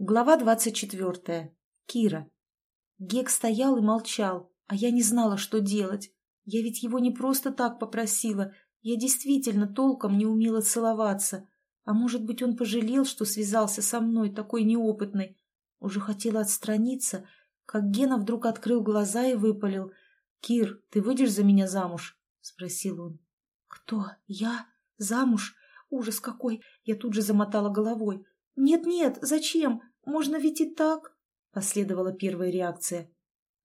Глава двадцать четвертая. Кира. Гек стоял и молчал, а я не знала, что делать. Я ведь его не просто так попросила, я действительно толком не умела целоваться. А может быть, он пожалел, что связался со мной, такой неопытной. Уже хотела отстраниться, как Гена вдруг открыл глаза и выпалил. «Кир, ты выйдешь за меня замуж?» — спросил он. «Кто? Я? Замуж? Ужас какой!» Я тут же замотала головой. «Нет-нет, зачем? Можно ведь и так!» Последовала первая реакция.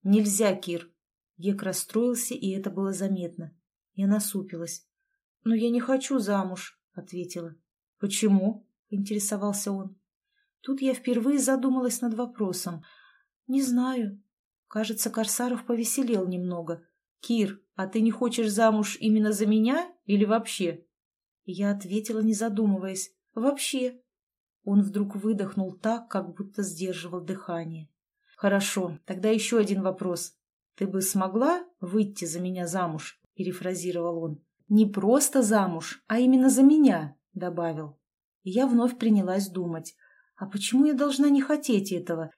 «Нельзя, Кир!» Гек расстроился, и это было заметно. Я насупилась. «Но я не хочу замуж», — ответила. «Почему?» — интересовался он. Тут я впервые задумалась над вопросом. «Не знаю. Кажется, Корсаров повеселел немного. Кир, а ты не хочешь замуж именно за меня или вообще?» Я ответила, не задумываясь. «Вообще». Он вдруг выдохнул так, как будто сдерживал дыхание. «Хорошо, тогда еще один вопрос. Ты бы смогла выйти за меня замуж?» – перефразировал он. «Не просто замуж, а именно за меня», – добавил. И я вновь принялась думать. «А почему я должна не хотеть этого?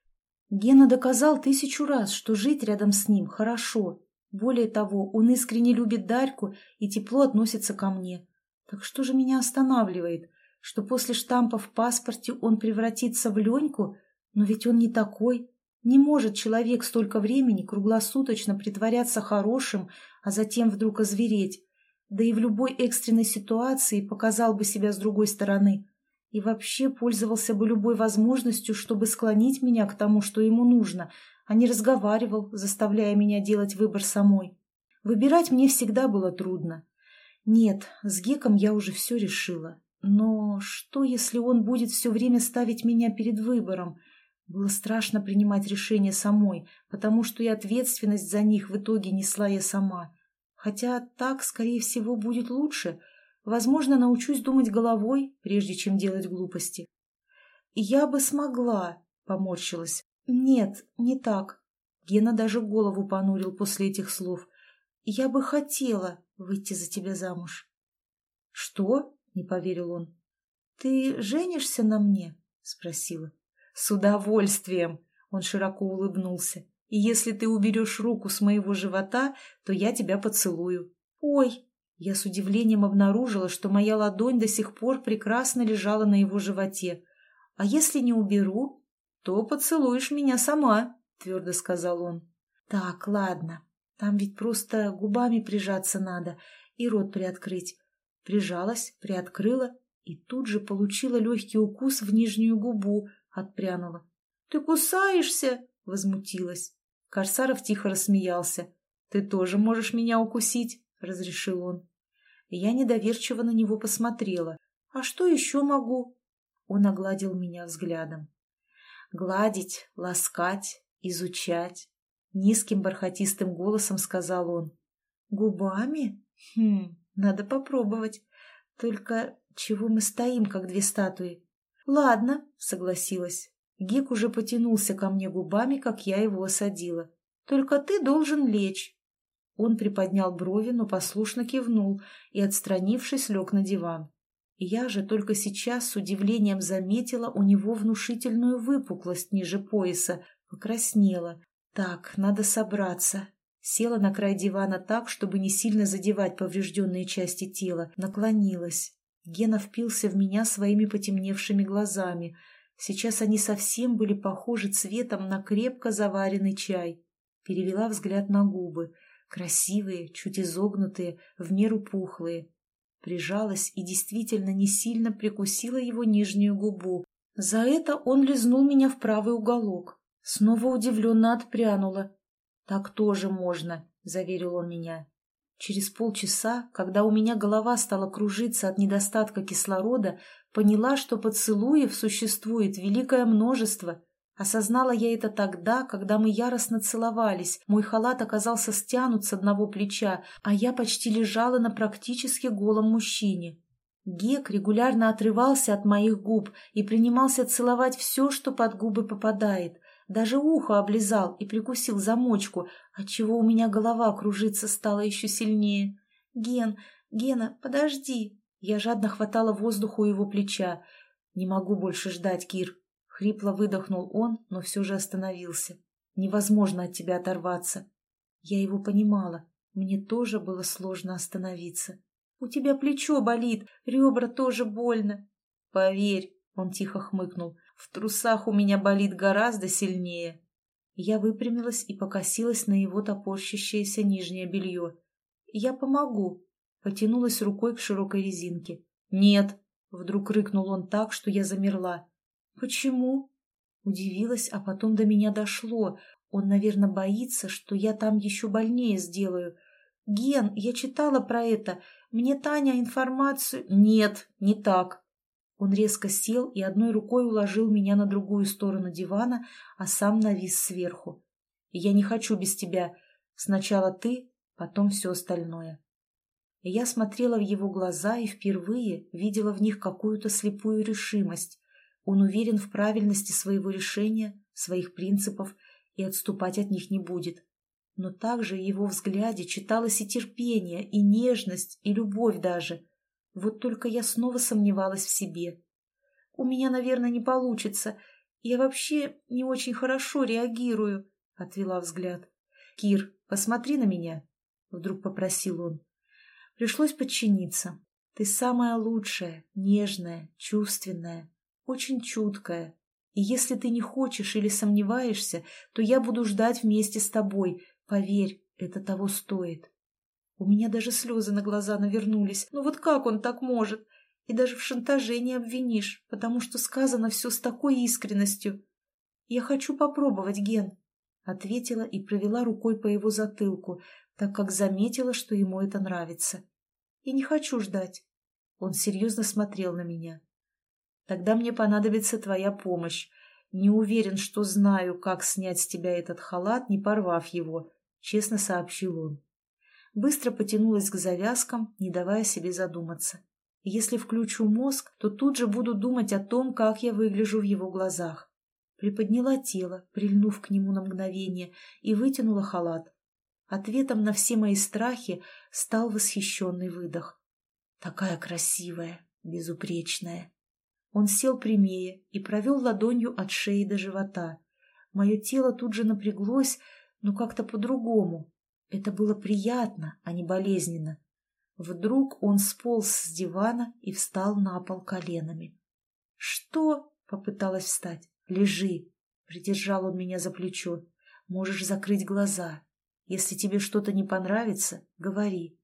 Гена доказал тысячу раз, что жить рядом с ним хорошо. Более того, он искренне любит Дарьку и тепло относится ко мне. Так что же меня останавливает? Что после штампа в паспорте он превратится в Леньку? Но ведь он не такой. Не может человек столько времени круглосуточно притворяться хорошим, а затем вдруг озвереть. Да и в любой экстренной ситуации показал бы себя с другой стороны. И вообще пользовался бы любой возможностью, чтобы склонить меня к тому, что ему нужно, а не разговаривал, заставляя меня делать выбор самой. Выбирать мне всегда было трудно. Нет, с Геком я уже все решила. Но что, если он будет все время ставить меня перед выбором? Было страшно принимать решения самой, потому что и ответственность за них в итоге несла я сама. Хотя так, скорее всего, будет лучше. Возможно, научусь думать головой, прежде чем делать глупости. «Я бы смогла», — поморщилась. «Нет, не так». Гена даже голову понурил после этих слов. «Я бы хотела выйти за тебя замуж». «Что?» Не поверил он. «Ты женишься на мне?» — спросила. «С удовольствием!» — он широко улыбнулся. «И если ты уберешь руку с моего живота, то я тебя поцелую». «Ой!» Я с удивлением обнаружила, что моя ладонь до сих пор прекрасно лежала на его животе. «А если не уберу, то поцелуешь меня сама», — твердо сказал он. «Так, ладно. Там ведь просто губами прижаться надо и рот приоткрыть прижалась, приоткрыла и тут же получила легкий укус в нижнюю губу, отпрянула. — Ты кусаешься? — возмутилась. Корсаров тихо рассмеялся. — Ты тоже можешь меня укусить, — разрешил он. Я недоверчиво на него посмотрела. — А что еще могу? Он огладил меня взглядом. Гладить, ласкать, изучать. Низким бархатистым голосом сказал он. — Губами? Хм, надо попробовать. Только чего мы стоим, как две статуи? Ладно, согласилась. Гик уже потянулся ко мне губами, как я его осадила. Только ты должен лечь. Он приподнял брови, но послушно кивнул и, отстранившись, лег на диван. Я же только сейчас с удивлением заметила у него внушительную выпуклость ниже пояса, покраснела. Так, надо собраться, Села на край дивана так, чтобы не сильно задевать поврежденные части тела, наклонилась. Гена впился в меня своими потемневшими глазами. Сейчас они совсем были похожи цветом на крепко заваренный чай. Перевела взгляд на губы. Красивые, чуть изогнутые, в меру пухлые. Прижалась и действительно не сильно прикусила его нижнюю губу. За это он лизнул меня в правый уголок. Снова удивленно отпрянула, «Так тоже можно», — заверил он меня. Через полчаса, когда у меня голова стала кружиться от недостатка кислорода, поняла, что поцелуев существует великое множество. Осознала я это тогда, когда мы яростно целовались, мой халат оказался стянут с одного плеча, а я почти лежала на практически голом мужчине. Гек регулярно отрывался от моих губ и принимался целовать все, что под губы попадает, даже ухо облизал и прикусил замочку, отчего у меня голова кружиться стала еще сильнее. «Ген, Гена, подожди!» Я жадно хватала воздух у его плеча. «Не могу больше ждать, Кир!» — Хрипло выдохнул он, но все же остановился. Невозможно от тебя оторваться. Я его понимала. Мне тоже было сложно остановиться. У тебя плечо болит, ребра тоже больно. Поверь, он тихо хмыкнул, в трусах у меня болит гораздо сильнее. Я выпрямилась и покосилась на его топорщащееся нижнее белье. «Я помогу», — потянулась рукой к широкой резинке. «Нет», — вдруг рыкнул он так, что я замерла. «Почему?» Удивилась, а потом до меня дошло. Он, наверное, боится, что я там еще больнее сделаю. «Ген, я читала про это. Мне Таня информацию...» «Нет, не так», он резко сел и одной рукой уложил меня на другую сторону дивана, а сам навис сверху. «Я не хочу без тебя. Сначала ты, потом все остальное». Я смотрела в его глаза и впервые видела в них какую-то слепую решимость. Он уверен в правильности своего решения, своих принципов, и отступать от них не будет. Но также в его взгляде читалось и терпение, и нежность, и любовь даже — вот только я снова сомневалась в себе. У меня, наверное, не получится. Я вообще не очень хорошо реагирую, — отвела взгляд. — Кир, посмотри на меня, — вдруг попросил он. Пришлось подчиниться. Ты самая лучшая, нежная, чувственная, очень чуткая. И если ты не хочешь или сомневаешься, то я буду ждать вместе с тобой. Поверь, это того стоит. У меня даже слезы на глаза навернулись. Ну вот как он так может? И даже в шантаже не обвинишь, потому что сказано все с такой искренностью. «Я хочу попробовать, Ген», — ответила и провела рукой по его затылку, так как заметила, что ему это нравится. «И не хочу ждать». Он серьезно смотрел на меня. «Тогда мне понадобится твоя помощь. Не уверен, что знаю, как снять с тебя этот халат, не порвав его», — честно сообщил он быстро потянулась к завязкам, не давая себе задуматься. Если включу мозг, то тут же буду думать о том, как я выгляжу в его глазах. Приподняла тело, прильнув к нему на мгновение, и вытянула халат. Ответом на все мои страхи стал восхищенный выдох. Такая красивая, безупречная. Он сел прямее и провел ладонью от шеи до живота. Мое тело тут же напряглось, но как-то по-другому, это было приятно, а не болезненно. Вдруг он сполз с дивана и встал на пол коленами. «Что?» — попыталась встать. «Лежи!» — придержал он меня за плечо. «Можешь закрыть глаза. Если тебе что-то не понравится, говори».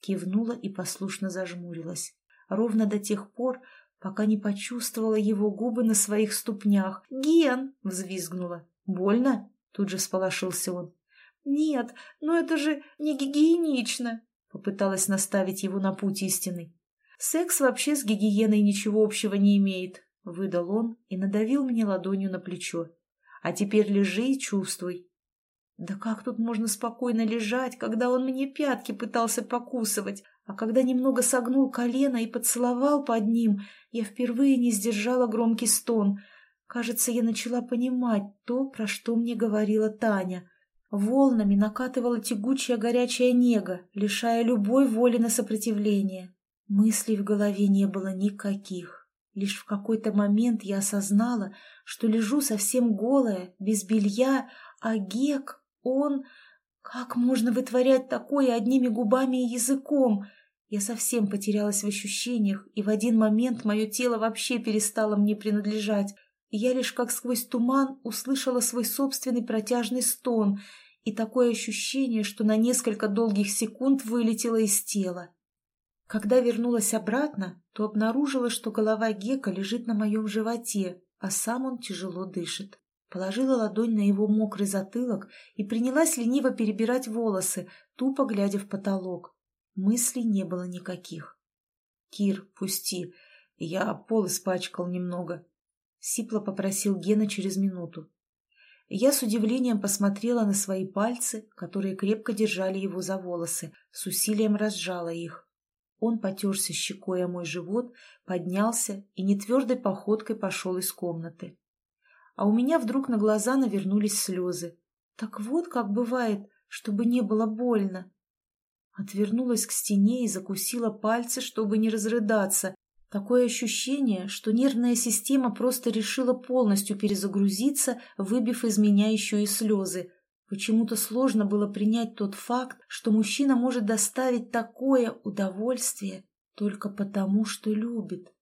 Кивнула и послушно зажмурилась. Ровно до тех пор, пока не почувствовала его губы на своих ступнях. «Ген!» — взвизгнула. «Больно?» — тут же сполошился он. «Нет, но это же не гигиенично», — попыталась наставить его на путь истины. «Секс вообще с гигиеной ничего общего не имеет», — выдал он и надавил мне ладонью на плечо. «А теперь лежи и чувствуй». Да как тут можно спокойно лежать, когда он мне пятки пытался покусывать, а когда немного согнул колено и поцеловал под ним, я впервые не сдержала громкий стон. Кажется, я начала понимать то, про что мне говорила Таня — Волнами накатывала тягучая горячая нега, лишая любой воли на сопротивление. Мыслей в голове не было никаких. Лишь в какой-то момент я осознала, что лежу совсем голая, без белья, а Гек, он... Как можно вытворять такое одними губами и языком? Я совсем потерялась в ощущениях, и в один момент мое тело вообще перестало мне принадлежать. Я лишь как сквозь туман услышала свой собственный протяжный стон и такое ощущение, что на несколько долгих секунд вылетело из тела. Когда вернулась обратно, то обнаружила, что голова Гека лежит на моем животе, а сам он тяжело дышит. Положила ладонь на его мокрый затылок и принялась лениво перебирать волосы, тупо глядя в потолок. Мыслей не было никаких. «Кир, пусти, я пол испачкал немного», — сипло попросил Гена через минуту. Я с удивлением посмотрела на свои пальцы, которые крепко держали его за волосы, с усилием разжала их. Он потерся щекой о мой живот, поднялся и нетвердой походкой пошел из комнаты. А у меня вдруг на глаза навернулись слезы. Так вот как бывает, чтобы не было больно. Отвернулась к стене и закусила пальцы, чтобы не разрыдаться. Такое ощущение, что нервная система просто решила полностью перезагрузиться, выбив из меня еще и слезы. Почему-то сложно было принять тот факт, что мужчина может доставить такое удовольствие только потому, что любит.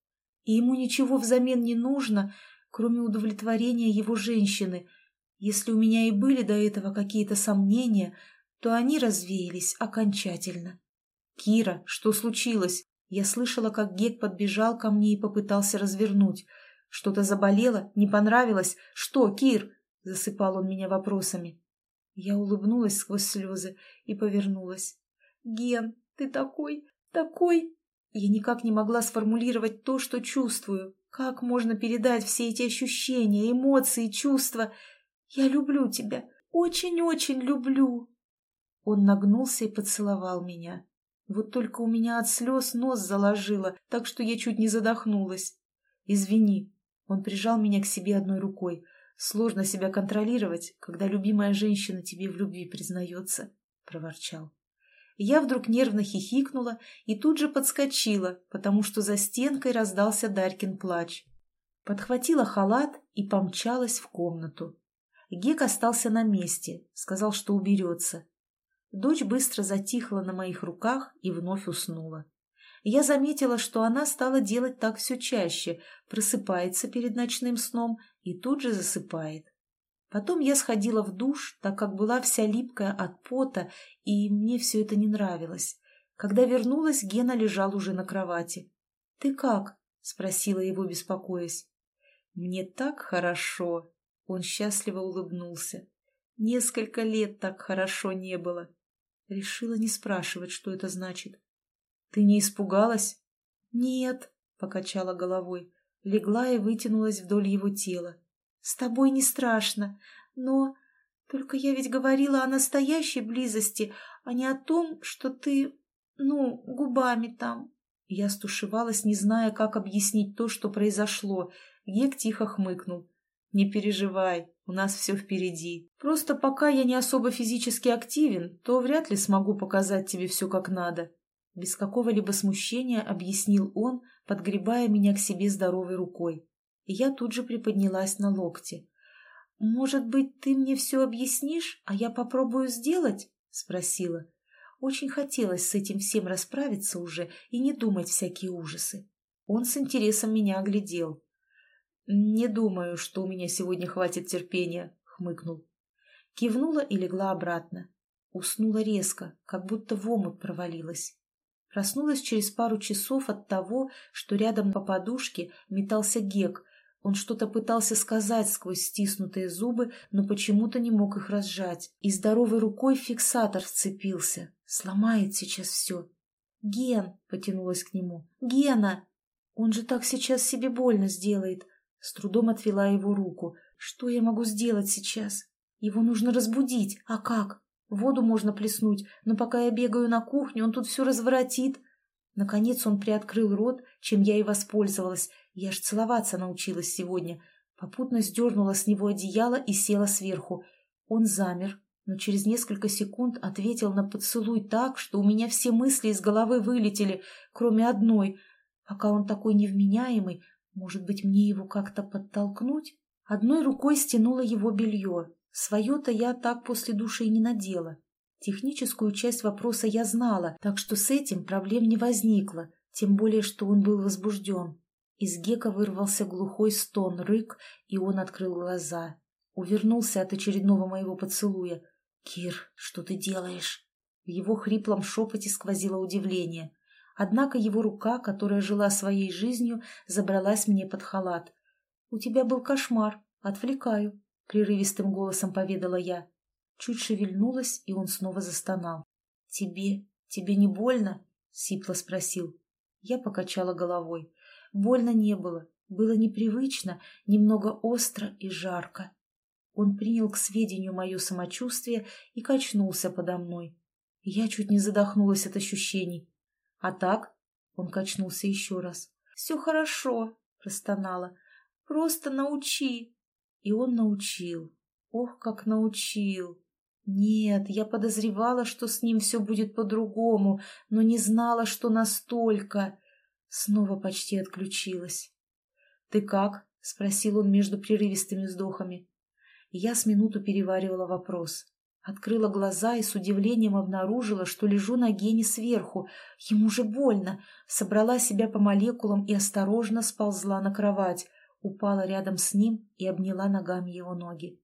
И ему ничего взамен не нужно, кроме удовлетворения его женщины. Если у меня и были до этого какие-то сомнения, то они развеялись окончательно. «Кира, что случилось?» Я слышала, как Гек подбежал ко мне и попытался развернуть. «Что-то заболело? Не понравилось? Что, Кир?» Засыпал он меня вопросами. Я улыбнулась сквозь слезы и повернулась. «Ген, ты такой, такой...» Я никак не могла сформулировать то, что чувствую. Как можно передать все эти ощущения, эмоции, чувства? Я люблю тебя, очень-очень люблю. Он нагнулся и поцеловал меня. Вот только у меня от слез нос заложило, так что я чуть не задохнулась. «Извини». Он прижал меня к себе одной рукой. Сложно себя контролировать, когда любимая женщина тебе в любви признается, — проворчал. Я вдруг нервно хихикнула и тут же подскочила, потому что за стенкой раздался Дарькин плач. Подхватила халат и помчалась в комнату. Гек остался на месте, сказал, что уберется. Дочь быстро затихла на моих руках и вновь уснула я заметила, что она стала делать так все чаще, просыпается перед ночным сном и тут же засыпает. Потом я сходила в душ, так как была вся липкая от пота, и мне все это не нравилось. Когда вернулась, Гена лежал уже на кровати. «Ты как?» — спросила его, беспокоясь. «Мне так хорошо!» — он счастливо улыбнулся. «Несколько лет так хорошо не было». Решила не спрашивать, что это значит. «Ты не испугалась?» «Нет», — покачала головой, легла и вытянулась вдоль его тела. «С тобой не страшно, но... Только я ведь говорила о настоящей близости, а не о том, что ты... ну, губами там». Я стушевалась, не зная, как объяснить то, что произошло. Гек тихо хмыкнул. «Не переживай, у нас все впереди. Просто пока я не особо физически активен, то вряд ли смогу показать тебе все как надо. Без какого-либо смущения объяснил он, подгребая меня к себе здоровой рукой. Я тут же приподнялась на локте. «Может быть, ты мне все объяснишь, а я попробую сделать?» — спросила. Очень хотелось с этим всем расправиться уже и не думать всякие ужасы. Он с интересом меня оглядел. «Не думаю, что у меня сегодня хватит терпения», — хмыкнул. Кивнула и легла обратно. Уснула резко, как будто в омут провалилась. Проснулась через пару часов от того, что рядом по подушке метался Гек. Он что-то пытался сказать сквозь стиснутые зубы, но почему-то не мог их разжать. И здоровой рукой фиксатор вцепился. Сломает сейчас все. «Ген!» — потянулась к нему. «Гена! Он же так сейчас себе больно сделает!» С трудом отвела его руку. «Что я могу сделать сейчас? Его нужно разбудить. А как?» Воду можно плеснуть, но пока я бегаю на кухню, он тут все разворотит. Наконец он приоткрыл рот, чем я и воспользовалась. Я ж целоваться научилась сегодня. Попутно сдернула с него одеяло и села сверху. Он замер, но через несколько секунд ответил на поцелуй так, что у меня все мысли из головы вылетели, кроме одной. Пока он такой невменяемый, может быть, мне его как-то подтолкнуть? Одной рукой стянула его белье, Свое-то я так после души и не надела. Техническую часть вопроса я знала, так что с этим проблем не возникло, тем более, что он был возбужден. Из Гека вырвался глухой стон, рык, и он открыл глаза. Увернулся от очередного моего поцелуя. «Кир, что ты делаешь?» В его хриплом шепоте сквозило удивление. Однако его рука, которая жила своей жизнью, забралась мне под халат. «У тебя был кошмар. Отвлекаю», — прерывистым голосом поведала я. Чуть шевельнулась, и он снова застонал. «Тебе? Тебе не больно?» — сипло спросил. Я покачала головой. Больно не было. Было непривычно, немного остро и жарко. Он принял к сведению мое самочувствие и качнулся подо мной. Я чуть не задохнулась от ощущений. «А так?» — он качнулся еще раз. «Все хорошо», — простонала. «Просто научи». И он научил. Ох, как научил! Нет, я подозревала, что с ним все будет по-другому, но не знала, что настолько. Снова почти отключилась. «Ты как?» — спросил он между прерывистыми вздохами. Я с минуту переваривала вопрос. Открыла глаза и с удивлением обнаружила, что лежу на Гене сверху. Ему же больно. Собрала себя по молекулам и осторожно сползла на кровать. Упала рядом с ним и обняла ногами его ноги.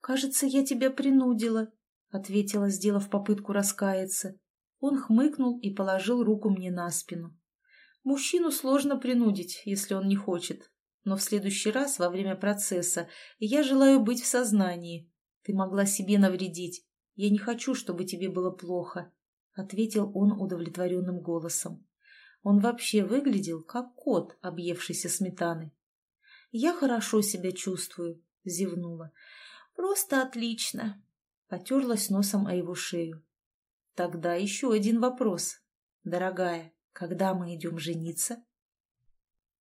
«Кажется, я тебя принудила», — ответила, сделав попытку раскаяться. Он хмыкнул и положил руку мне на спину. Мужчину сложно принудить, если он не хочет. Но в следующий раз, во время процесса, я желаю быть в сознании, ты могла себе навредить. Я не хочу, чтобы тебе было плохо», — ответил он удовлетворенным голосом. Он вообще выглядел, как кот, объевшийся сметаны. «Я хорошо себя чувствую», — зевнула. «Просто отлично», — потерлась носом о его шею. «Тогда еще один вопрос. Дорогая, когда мы идем жениться?»